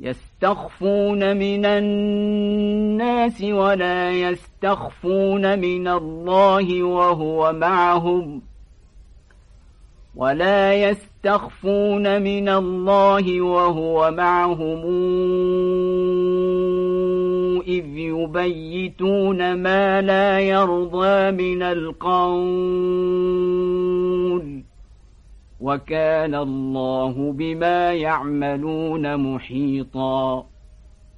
يستخفون من الناس ولا يستخفون من الله وهو معهم ولا يستخفون من الله وهو معهم إذ يبيتون ما لا يرضى من القول وكان الله بما يعملون محيطاً.